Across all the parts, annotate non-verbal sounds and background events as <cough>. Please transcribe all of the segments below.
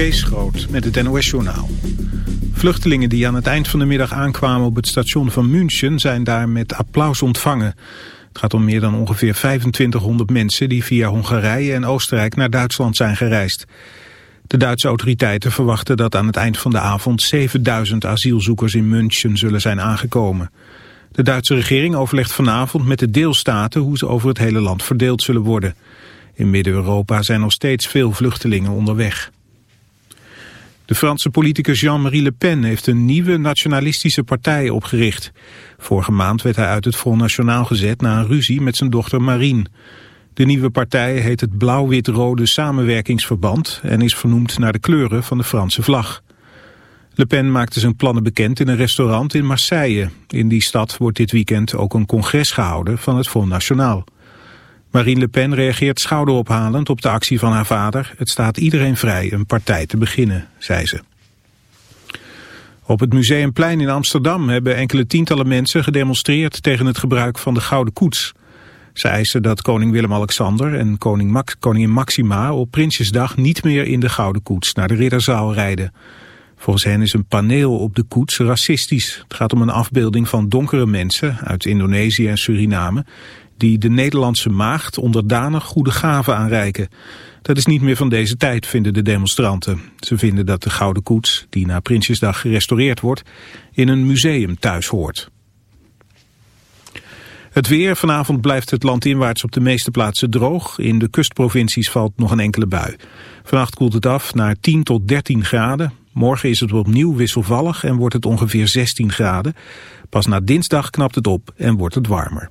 Kees Groot met het NOS-journaal. Vluchtelingen die aan het eind van de middag aankwamen op het station van München... zijn daar met applaus ontvangen. Het gaat om meer dan ongeveer 2500 mensen... die via Hongarije en Oostenrijk naar Duitsland zijn gereisd. De Duitse autoriteiten verwachten dat aan het eind van de avond... 7000 asielzoekers in München zullen zijn aangekomen. De Duitse regering overlegt vanavond met de deelstaten... hoe ze over het hele land verdeeld zullen worden... In Midden-Europa zijn nog steeds veel vluchtelingen onderweg. De Franse politicus Jean-Marie Le Pen heeft een nieuwe nationalistische partij opgericht. Vorige maand werd hij uit het Front National gezet na een ruzie met zijn dochter Marine. De nieuwe partij heet het Blauw-Wit-Rode Samenwerkingsverband en is vernoemd naar de kleuren van de Franse vlag. Le Pen maakte zijn plannen bekend in een restaurant in Marseille. In die stad wordt dit weekend ook een congres gehouden van het Front National. Marine Le Pen reageert schouderophalend op de actie van haar vader. Het staat iedereen vrij een partij te beginnen, zei ze. Op het Museumplein in Amsterdam hebben enkele tientallen mensen gedemonstreerd tegen het gebruik van de Gouden Koets. Ze eisen dat koning Willem-Alexander en koning Max, koningin Maxima op Prinsjesdag niet meer in de Gouden Koets naar de Ridderzaal rijden. Volgens hen is een paneel op de koets racistisch. Het gaat om een afbeelding van donkere mensen uit Indonesië en Suriname die de Nederlandse maagd onderdanig goede gaven aanreiken. Dat is niet meer van deze tijd, vinden de demonstranten. Ze vinden dat de Gouden Koets, die na Prinsjesdag gerestaureerd wordt, in een museum thuis hoort. Het weer. Vanavond blijft het land inwaarts op de meeste plaatsen droog. In de kustprovincies valt nog een enkele bui. Vannacht koelt het af naar 10 tot 13 graden. Morgen is het opnieuw wisselvallig en wordt het ongeveer 16 graden. Pas na dinsdag knapt het op en wordt het warmer.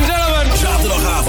gentlemen.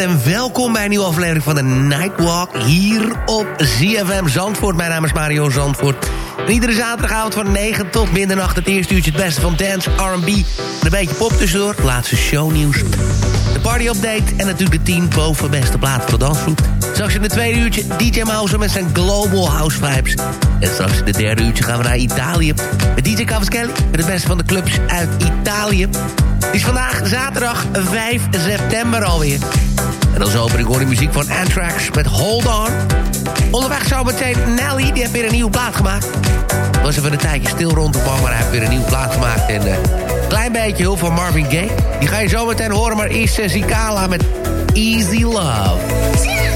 En welkom bij een nieuwe aflevering van de Nightwalk hier op ZFM Zandvoort. Mijn naam is Mario Zandvoort. En iedere zaterdagavond van 9 tot middernacht het eerste uurtje het beste van dance, R&B en een beetje pop tussendoor. Laatste shownieuws. De party update en natuurlijk de 10 boven beste plaat voor de dansvloer. Straks in het tweede uurtje DJ Mouse met zijn Global House Vibes. En straks in het derde uurtje gaan we naar Italië. Met DJ Cavaschelli met het beste van de clubs uit Italië. Het is vandaag zaterdag 5 september alweer. En als opening hoor de muziek van Anthrax met Hold On. Onderweg zo meteen Nelly, die heeft weer een nieuwe plaat gemaakt. Was even een tijdje stil rond de bal, maar hij heeft weer een nieuwe plaat gemaakt. En een uh, klein beetje hulp van Marvin Gaye. Die ga je zo meteen horen, maar uh, Zikala met Easy Love.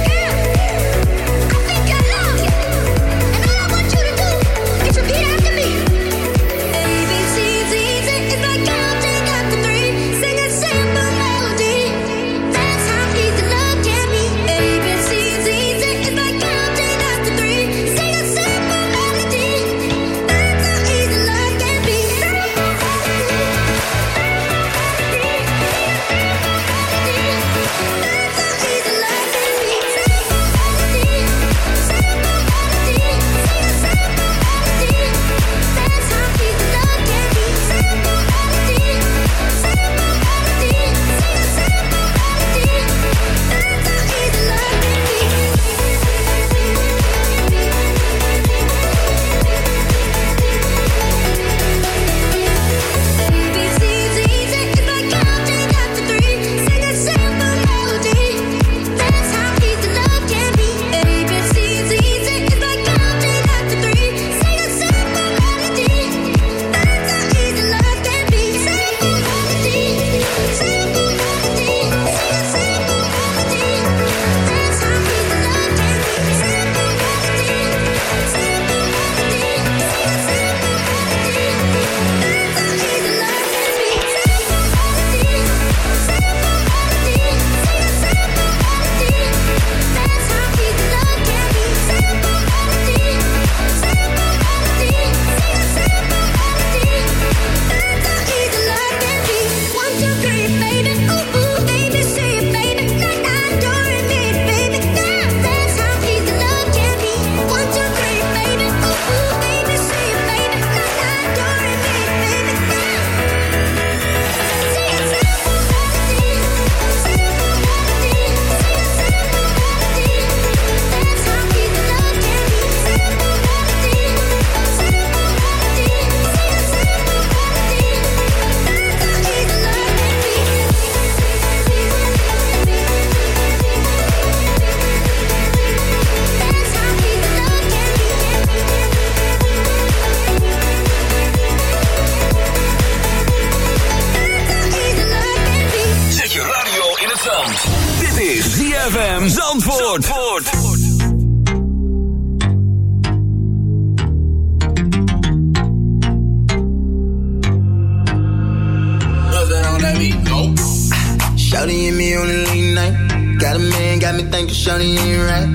Shouty and me on a late night. Got a man, got me thinking Shouty ain't right.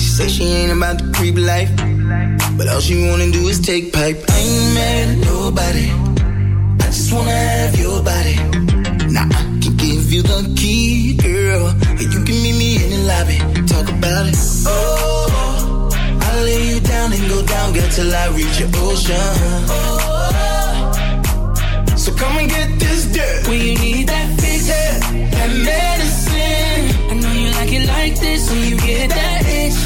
She say she ain't about the creep life. But all she wanna do is take pipe. I ain't mad at nobody. I just wanna have your body. Nah, I can give you the key, girl. And you can meet me in the lobby. Talk about it. Oh, I'll lay you down and go down, girl, till I reach your ocean. Oh, So come and get this dirt. When you need that that medicine. I know you like it like this when you get that itch.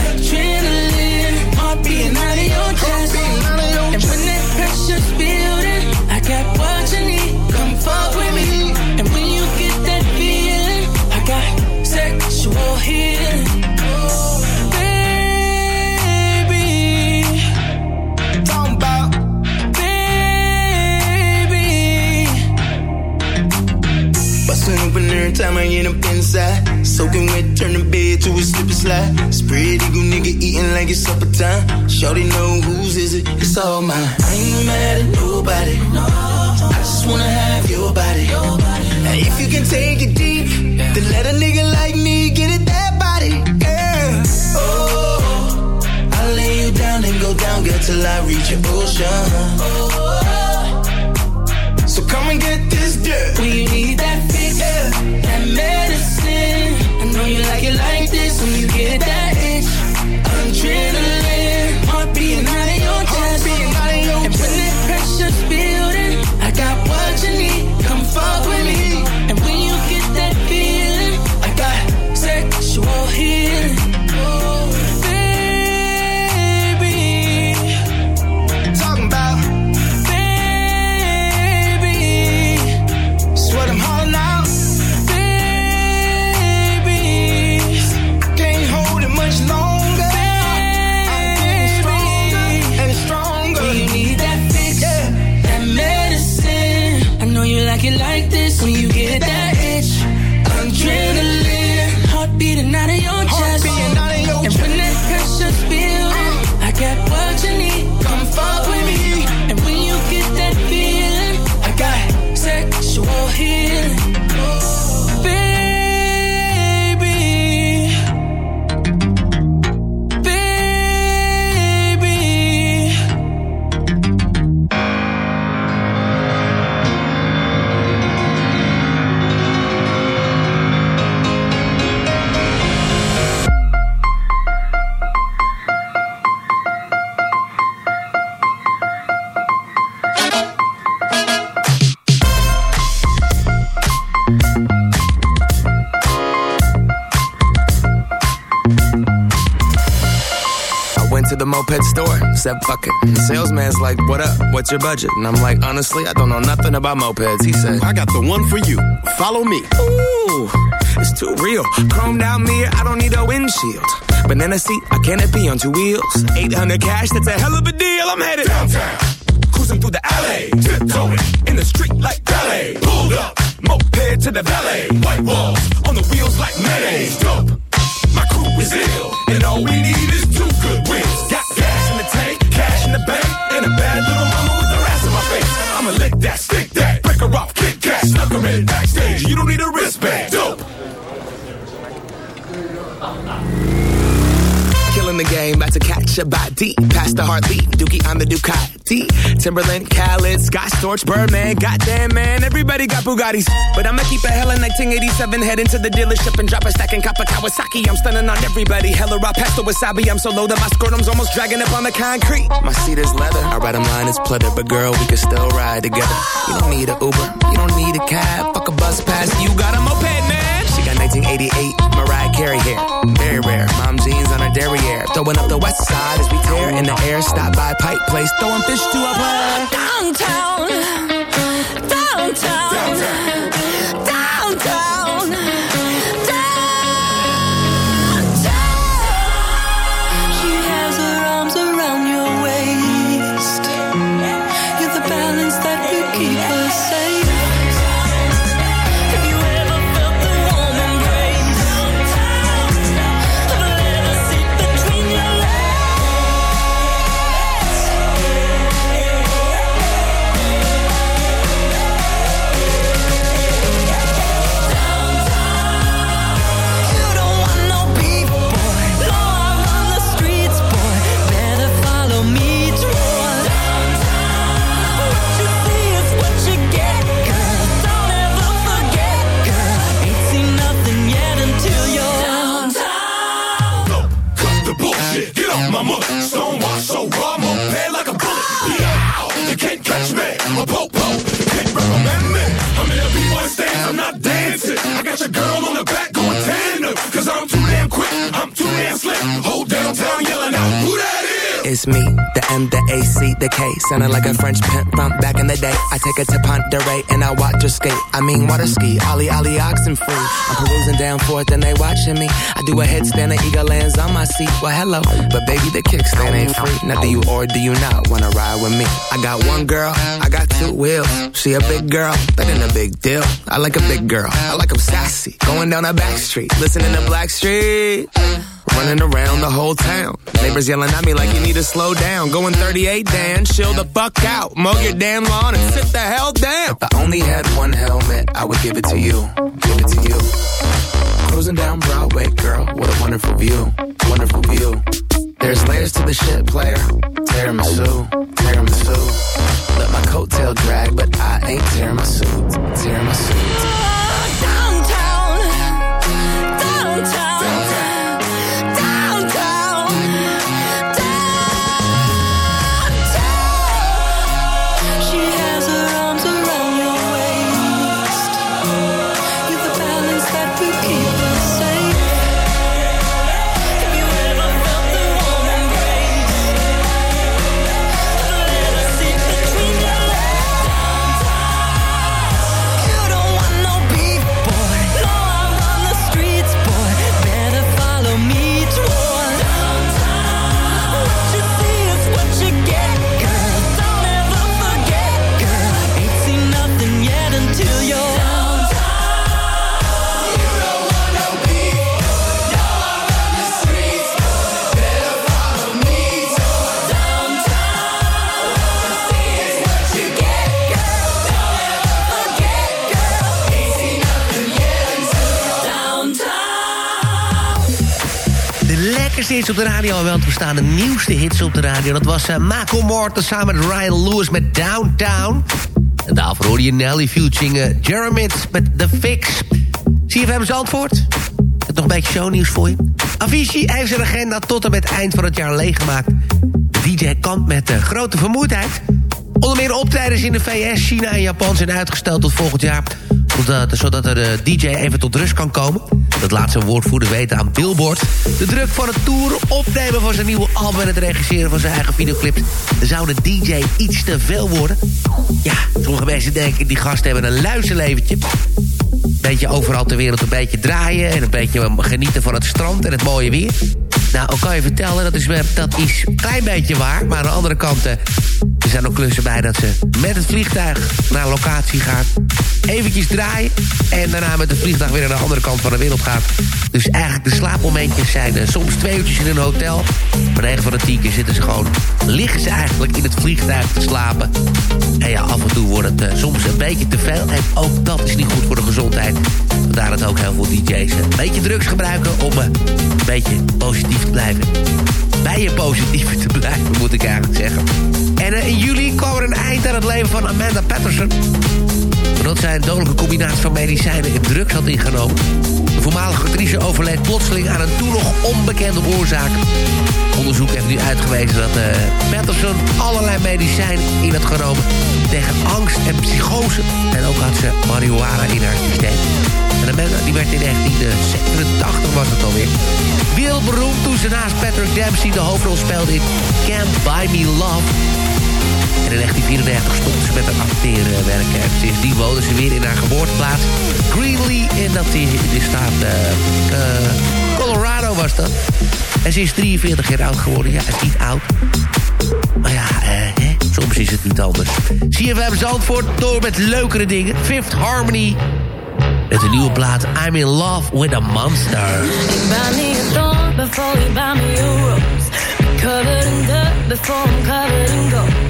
Adrenaline, heart beating out of your chest. And when that pressure's building, I got what you need. Come fuck with me. And when you get that feeling, I got sexual healing. Time I inside. Soaking wet, turn the bed to a slip and slide. Spread eagle nigga eating like it's supper time. Shorty know whose is it? It's all mine. I ain't mad at nobody. I just wanna have your body. And if you can take it deep, then let a nigga like me get it that body, girl. Oh, I'll lay you down and go down, girl, till I reach your ocean. So come and get this dirt. When you need that fix, that medicine. I know you like it like this when you get that itch. Adrenaline, heart beating out of your chest. Out of your And when that pressure's building, I got what you need. Come fuck with me. And said fuck it. The salesman's like, what up? What's your budget? And I'm like, honestly, I don't know nothing about mopeds. He said, I got the one for you. Follow me. ooh, it's too real. Chromed out mirror, I don't need a windshield. Banana seat, a canopy on two wheels. 800 cash, that's a hell of a deal. I'm headed downtown. Cruising through the alley, tiptoeing in the street like ballet. Pulled up, moped to the valet. White walls on the wheels like mayonnaise. Dope. The game, about to catch a body. Past the heartbeat, Dookie on the Ducati. Timberland, Khaled, Scott Storch, Birdman. Goddamn, man, everybody got Bugattis. But I'ma keep a hella 1987. Head into the dealership and drop a stack cop a Kawasaki. I'm stunning on everybody. Hella raw past wasabi. I'm so low that my scrotum's almost dragging up on the concrete. My seat is leather. I ride a line is pleather. But girl, we can still ride together. You don't need a Uber. You don't need a cab. Fuck a bus pass. You got a moped, 1988 Mariah Carey hair. Very rare. Mom jeans on her derriere. Throwing up the west side as we tear in the air. Stop by Pipe Place. Throwing fish to a player. Downtown, downtown, downtown, A girl on the back going tender, 'cause I'm too damn quick, I'm too damn slick. Whole downtown yelling out, who that is? It's me, the M, the A, C, the K. Sounding like a French pimp from back in the day. I take her to Ponderay and I watch her skate. I mean, water ski, Ollie, Ollie, oxen free. I'm perusing down forth and they watching me. I do a headstand, the eagle lands on my seat. Well, hello, but baby, the kickstand ain't free. Now, do you or do you not wanna ride with me? I got one girl, I got two wheels. She a big girl, that ain't a big deal. I like a big girl, I like them sassy. Going down a back street, listening to Black Street. Running around the whole town. Neighbors yelling at me like you need to slow down. Going 38, Dan, chill the fuck out. Mow your damn lawn and sit the hell down. If I only had one helmet, I would give it to you. Give it to you. Cruising down Broadway, girl, what a wonderful view. Wonderful view. There's layers to the shit, player. Tiramisu, tiramisu. Let my coattail drag, but I ain't tearing my suit. Tearing my suit. Lekkerste hits op de radio, en wel het bestaan de nieuwste hits op de radio. Dat was uh, Michael Morton samen met Ryan Lewis met Downtown. En daarvoor hoorde je Nelly featuring uh, Jeremit met The Fix. CFM Zandvoort. Ik heb nog een beetje shownieuws voor je. Avicii heeft zijn agenda tot en met eind van het jaar leeggemaakt. De DJ kampt met uh, grote vermoeidheid. Onder meer optredens in de VS, China en Japan zijn uitgesteld tot volgend jaar. Zodat, de DJ even tot rust kan komen. Dat laat zijn woordvoerder weten aan Billboard. De druk van het tour, opnemen van zijn nieuwe album... en het regisseren van zijn eigen videoclips... zou de DJ iets te veel worden. Ja, sommige mensen denken, die gasten hebben een luizenleventje. Beetje overal ter wereld een beetje draaien... en een beetje genieten van het strand en het mooie weer. Nou, ik kan je vertellen, dat is, dat is een klein beetje waar. Maar aan de andere kant, eh, er zijn ook klussen bij... dat ze met het vliegtuig naar locatie gaan. Eventjes draaien. En daarna met het vliegtuig weer naar de andere kant van de wereld gaan. Dus eigenlijk de slaapmomentjes zijn eh, soms twee uurtjes in een hotel. Maar 9 van de 10 keer zitten ze gewoon... liggen ze eigenlijk in het vliegtuig te slapen. En ja, af en toe wordt het eh, soms een beetje te veel. En ook dat is niet goed voor de gezondheid. Vandaar dat ook heel veel DJ's een beetje drugs gebruiken... om eh, een beetje positief blijven. Bij je positief te blijven, moet ik eigenlijk zeggen. En eh, in juli kwam er een eind aan het leven van Amanda Patterson. Omdat zij een dodelijke combinatie van medicijnen en drugs had ingenomen. De voormalige actrice overleed plotseling aan een toen nog onbekende oorzaak. Onderzoek heeft nu uitgewezen dat uh, Patterson allerlei medicijnen in had genomen... tegen angst en psychose. En ook had ze marihuana in haar systeem. En Amanda die werd in 1987 was het alweer. Wereldberoemd toen ze naast Patrick Dempsey de hoofdrol speelde in Can't Buy Me Love. En in 1934 stopte ze met een acteren werken. En sindsdien woonde ze weer in haar geboorteplaats. Greenlee, en dat in de staat uh, uh, Colorado was dat. En ze is 43 jaar oud geworden. Ja, is niet oud. Maar ja, eh, soms is het niet anders. CFM Zandvoort door met leukere dingen. Fifth Harmony. Met een nieuwe plaat I'm in Love with a Monster. Before buy me a rose. Covered in dirt before I'm covered in gold.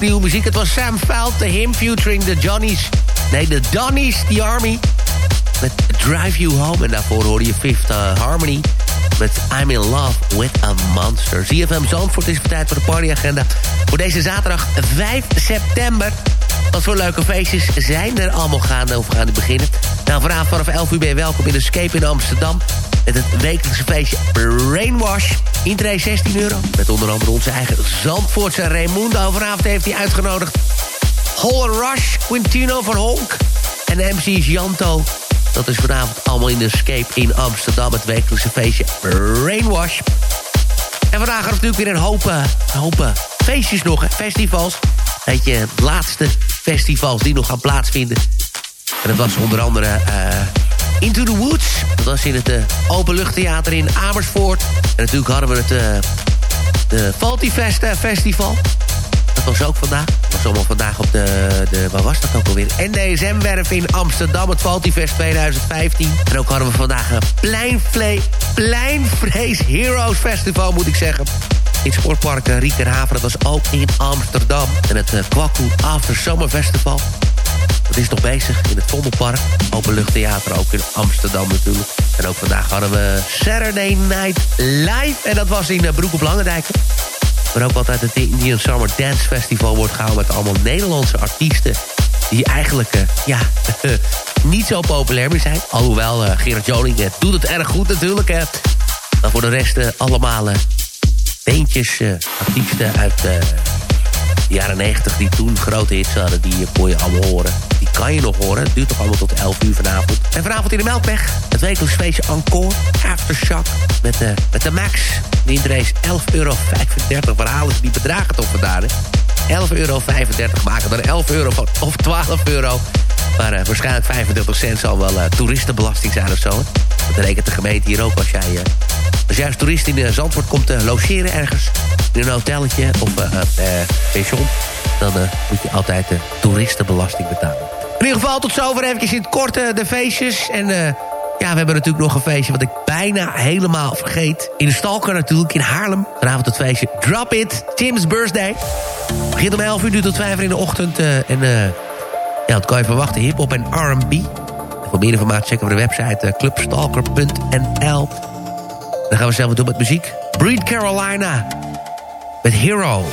Nieuwe muziek. Het was Sam Veld, The Him featuring The Johnnies. Nee, The Donnies, The Army. Met Drive You Home. En daarvoor hoorde je Fifth uh, Harmony. Met I'm in Love with a Monster. ZFM Zandvoort is tijd voor de partyagenda. Voor deze zaterdag 5 september. Wat voor leuke feestjes zijn er allemaal gaande of gaan die beginnen? Nou, vanavond vanaf 11 uur ben je welkom in de Escape in Amsterdam. Met het wekelijkse feestje Rainwash. Intree 16 euro. Met onder andere onze eigen Zandvoortse Raimundo. Vanavond heeft hij uitgenodigd. Holler Rush, Quintino van Honk. En MC is Janto. Dat is vanavond allemaal in de Escape in Amsterdam. Het wekelijkse feestje Rainwash. En vandaag gaat natuurlijk weer een hoop, eh, een eh, feestjes nog, festivals. Weet je, laatste festivals die nog gaan plaatsvinden. En dat was onder andere eh, Into the Woods. Dat was in het uh, Openluchttheater in Amersfoort. En natuurlijk hadden we het uh, de Faltifest Festival. Dat was ook vandaag. Dat was allemaal vandaag op de, de waar was dat ook alweer? NDSM-werf in Amsterdam, het Faltifest 2015. En ook hadden we vandaag een Pleinvlee, Pleinvrees Heroes Festival, moet ik zeggen. In sportpark Rieterhaven, dat was ook in Amsterdam. En het uh, After Summer Festival. Dat is nog bezig in het Vondelpark. Openluchttheater ook in Amsterdam natuurlijk. En ook vandaag hadden we Saturday Night Live. En dat was in uh, Broek op Langendijk. Maar ook altijd het Indian Summer Dance Festival wordt gehouden... met allemaal Nederlandse artiesten... die eigenlijk, uh, ja, <laughs> niet zo populair meer zijn. Alhoewel, uh, Gerard Joning doet het erg goed natuurlijk. Hè. Maar voor de rest allemaal beentjes, artiesten uit de jaren 90 die toen grote hits hadden, die kon je allemaal horen. Kan je nog horen. Het duurt toch allemaal tot 11 uur vanavond. En vanavond in de Melkweg, het wekelijks feestje Encore, Aftershock, met de, met de Max. Die intrace 11,35 euro. Waar halen ze die bedragen toch vandaan, hè? 11,35 euro maken er 11 euro van, of 12 euro. Maar uh, waarschijnlijk 25 cent zal wel uh, toeristenbelasting zijn of zo. Dat rekent de gemeente hier ook als jij... Als jij als toerist in Zandvoort komt logeren ergens... in een hotelletje of uh, pension... dan moet je altijd de toeristenbelasting betalen. In ieder geval tot zover even in het korte de feestjes. En ja, we hebben natuurlijk nog een feestje wat ik bijna helemaal vergeet. In de Stalker natuurlijk, in Haarlem. Vanavond het feestje Drop It, Tim's Birthday. Begint om 11 uur, duurt tot 5 uur in de ochtend. en ja, wat kan je verwachten? Hip-hop en R&B. Voor meer informatie checken we de website clubstalker.nl. Dan gaan we zelf doen met muziek. Breed Carolina. Met Hero.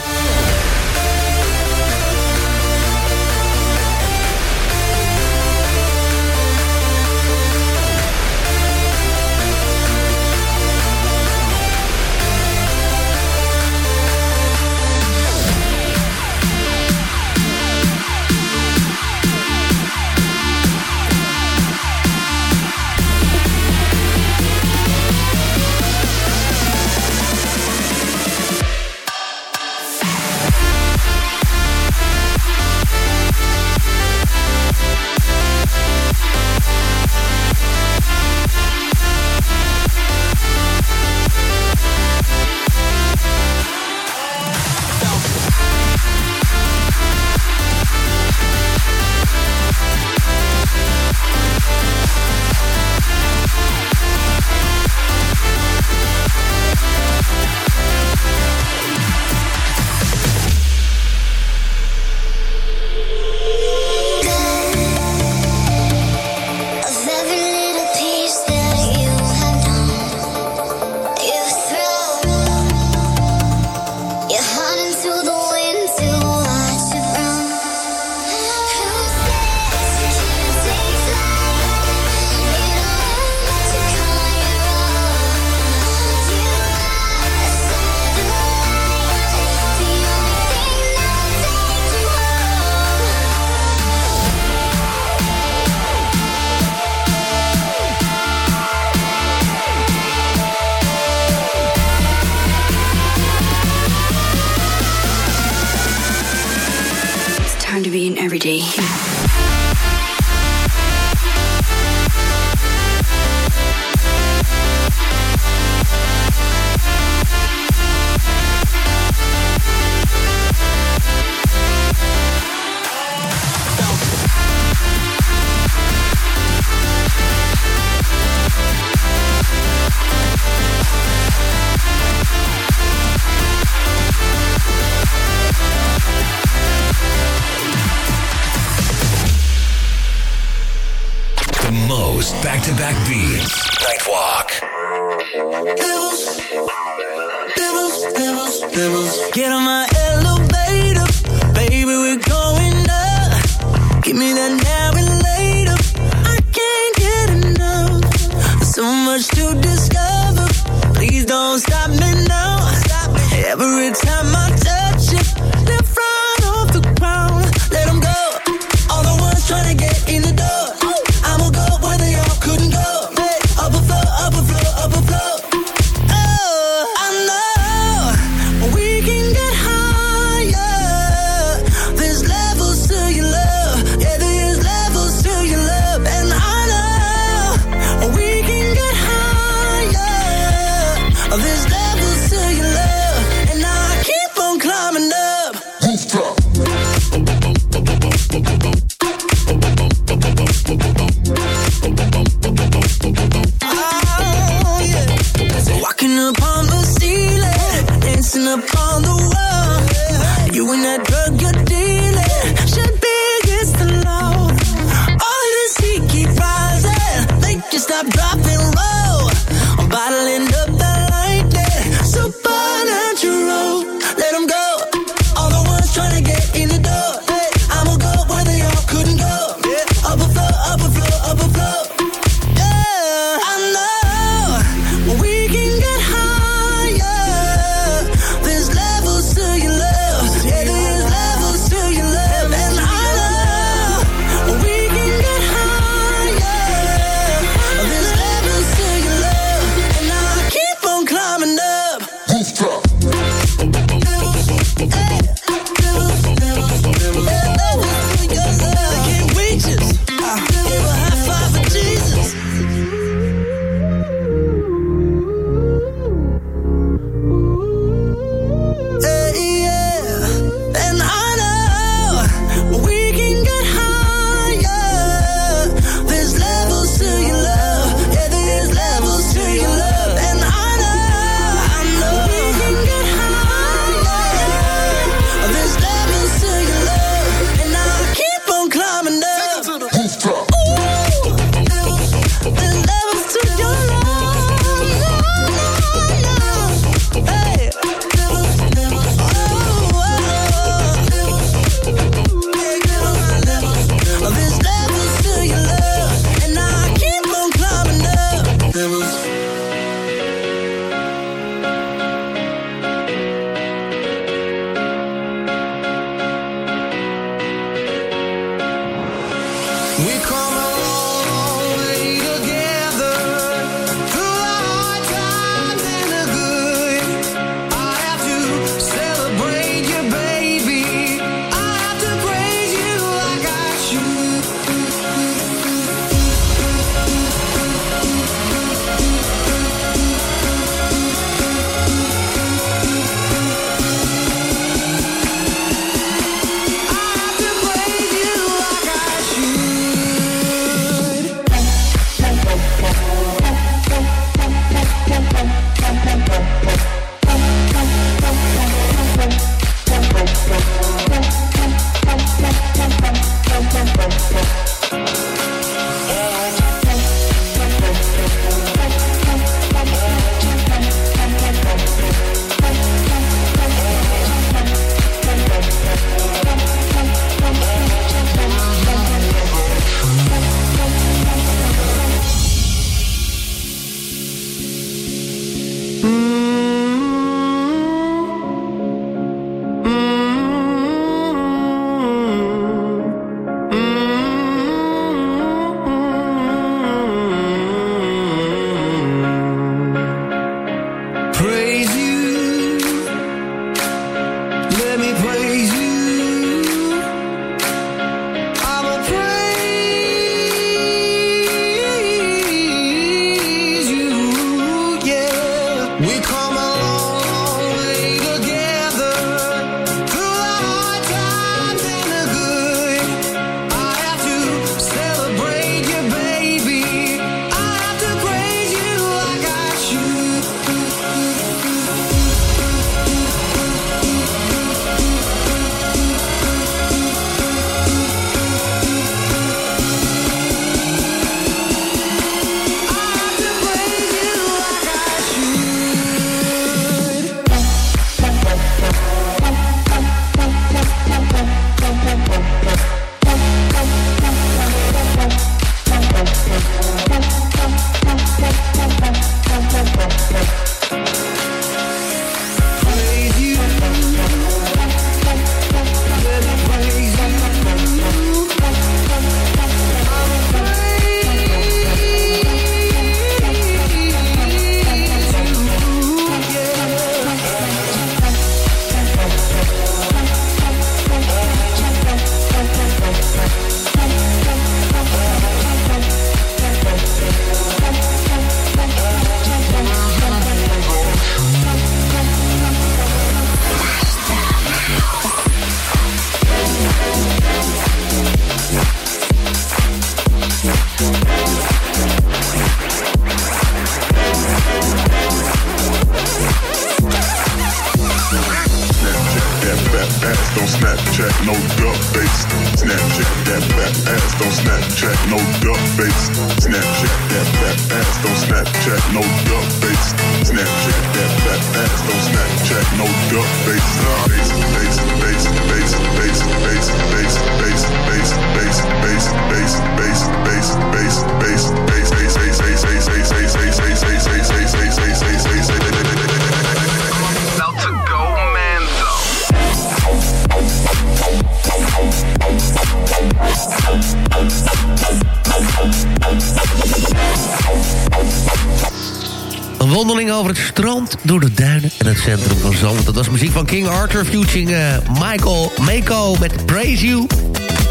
Van Arthur, featuring eh, Michael Mako met Praise You.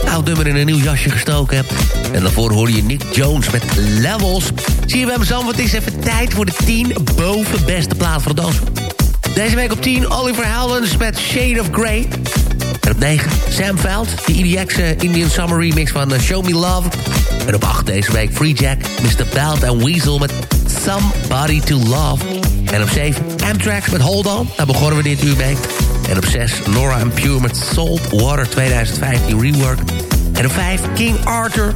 Oud nummer in een nieuw jasje gestoken. En daarvoor hoorde je Nick Jones met Levels. Zie je bij Zand, het is even tijd voor de 10 boven beste plaat voor de dans. Deze week op 10 Oliver Heldens met Shade of Grey. En op 9 Sam Veld, de EDX eh, Indian Summer remix van eh, Show Me Love. En op 8 deze week Free Jack, Mr. Belt en Weasel met Somebody to Love. En op 7 Amtrax met Hold On, daar begonnen we dit uur mee. En op 6 Nora and Pure met Salt Water 2015 Rework. En op 5 King Arthur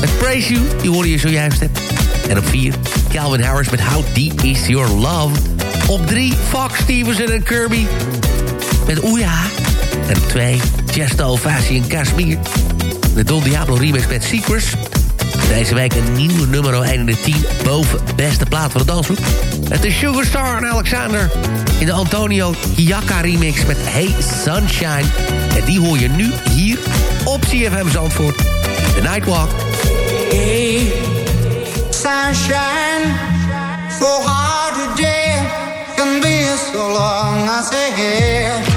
met Praise You, die hoorde je zojuist. Hè. En op 4 Calvin Harris met How Deep Is Your Love. Op 3 Fox Stevenson en Kirby met Oeja. En op 2 Chesto, Fassi en Kashmir. De Don Diablo remix met Secrets. Deze week een nieuwe nummer 1 in de 10 boven beste plaat van de dansgroep. Het is Sugarstar en Alexander in de Antonio Hiaka remix met Hey Sunshine. En die hoor je nu hier op CFM Zandvoort. The Nightwalk. Hey, sunshine, so hard today can be so long. I hey,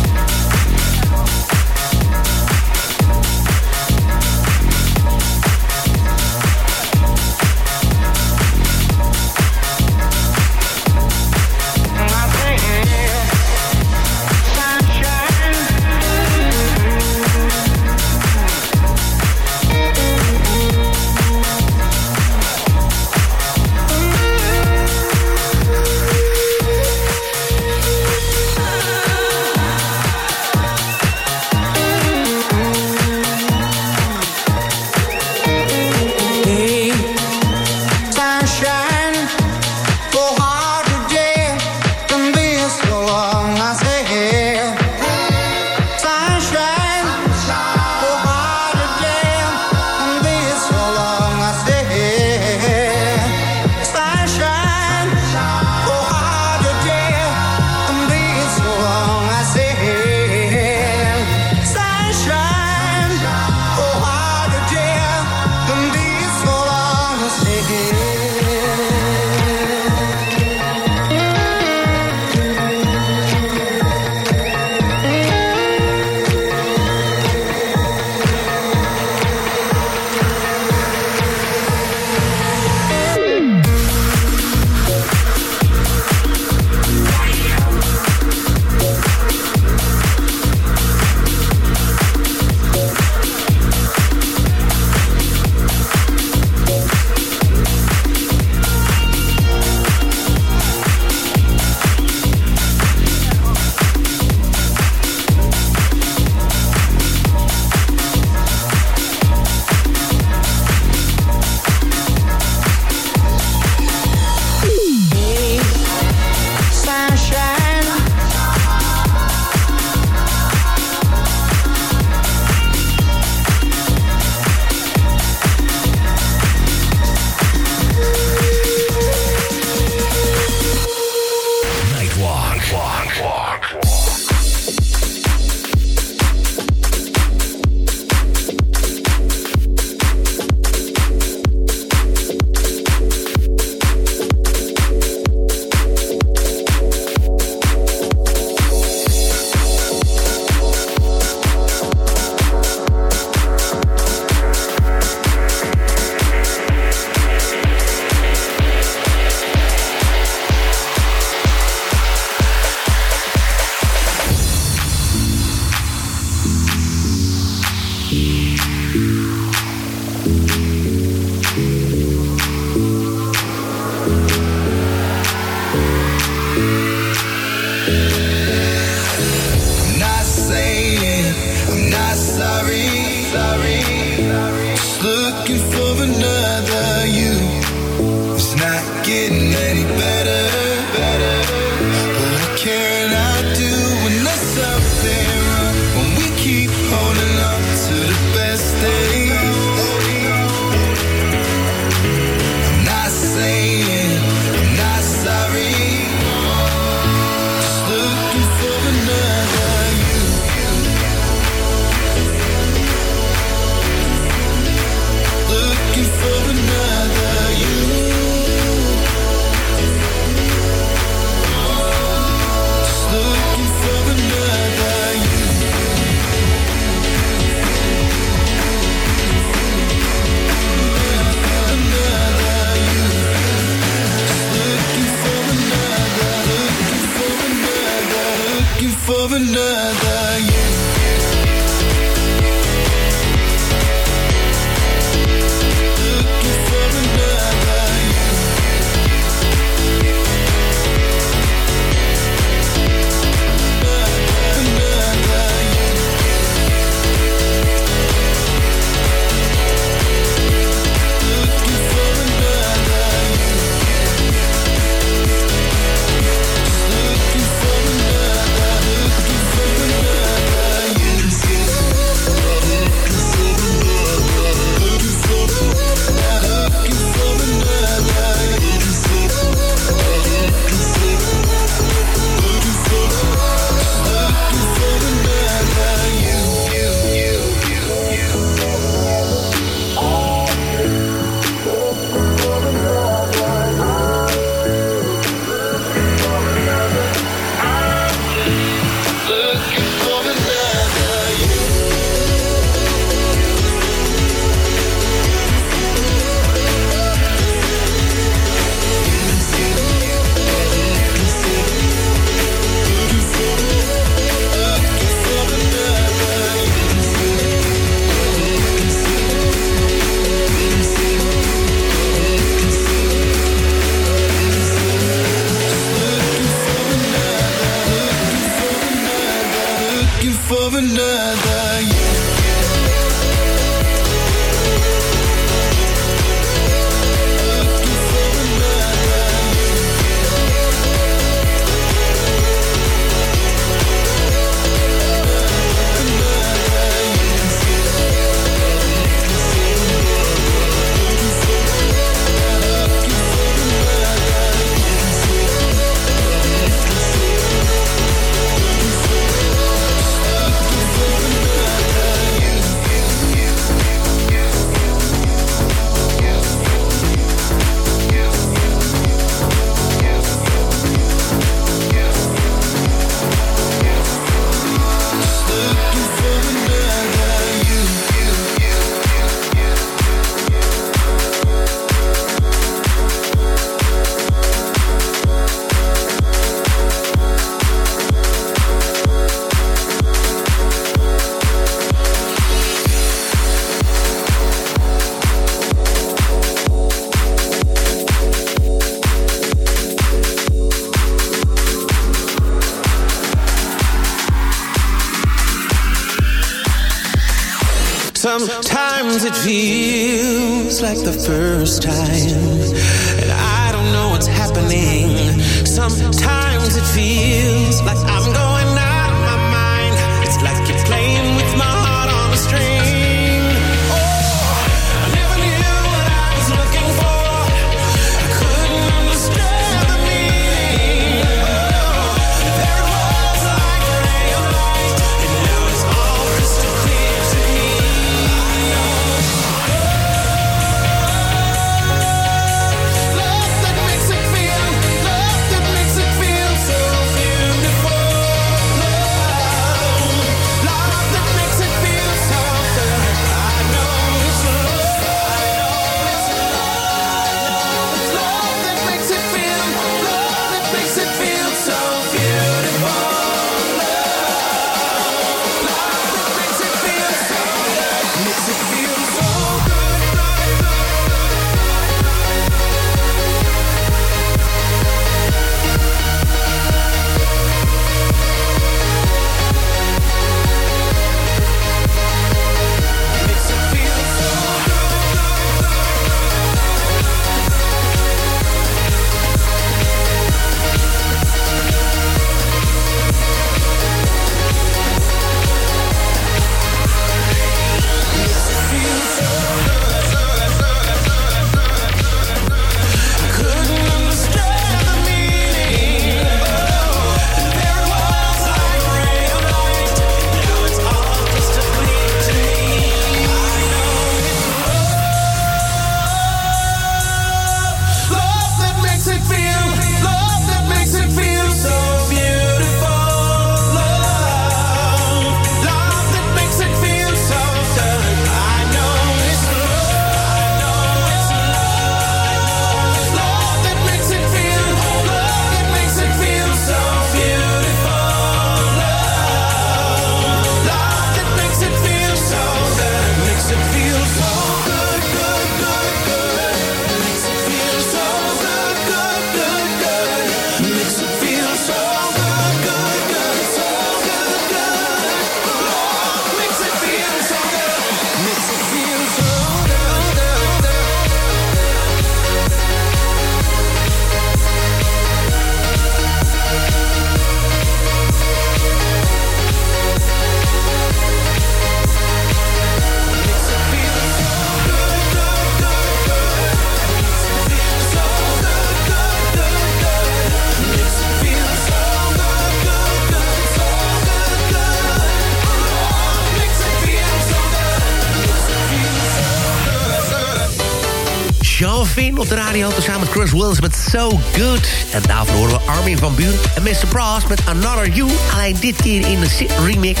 Finn op de radio... tezamen met Chris Willis met So Good. En daarvoor horen we Armin van Buren en Mr. Brass met Another You. Alleen dit keer in de remix.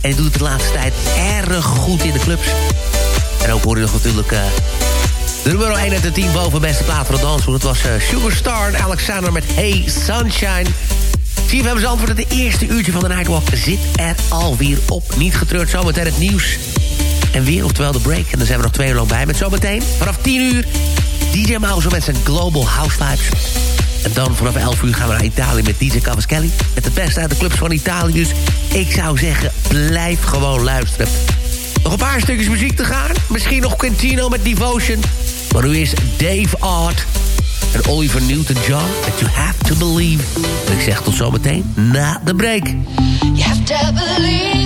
En doet het de laatste tijd erg goed in de clubs. En ook hoor je nog natuurlijk... eh, de nummer 1 uit de 10 boven beste plaat van de dansvoer. Dat was eh, Sugarstar en Alexander met Hey Sunshine. CFM Zandvoort, het eerste uurtje van de Nightwalk zit er alweer op. Niet getreurd, zometeen het nieuws. En weer, oftewel de break. En dan zijn we nog twee uur lang bij met zometeen. Vanaf 10 uur, DJ Mouse met zijn Global House Vibes. En dan vanaf 11 uur gaan we naar Italië met DJ Cavaschelli. Met de beste uit de clubs van Italië. Dus ik zou zeggen, blijf gewoon luisteren. Nog een paar stukjes muziek te gaan. Misschien nog Quintino met Devotion. Maar nu is Dave Art en Oliver Newton-John. That you have to believe. En ik zeg tot zometeen na de break. You have to believe